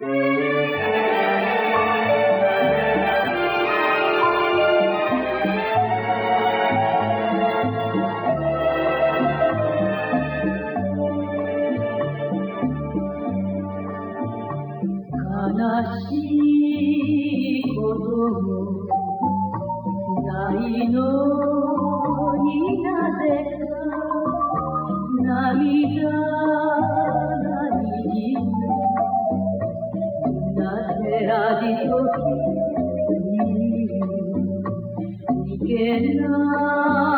涙 রাজি চোখে। না।